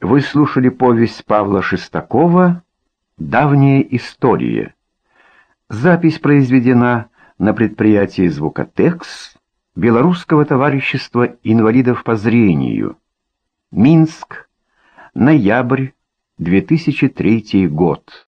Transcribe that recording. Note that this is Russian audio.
Вы слушали повесть Павла Шестакова «Давняя история». Запись произведена на предприятии «Звукотекс» Белорусского товарищества инвалидов по зрению. Минск, ноябрь 2003 год.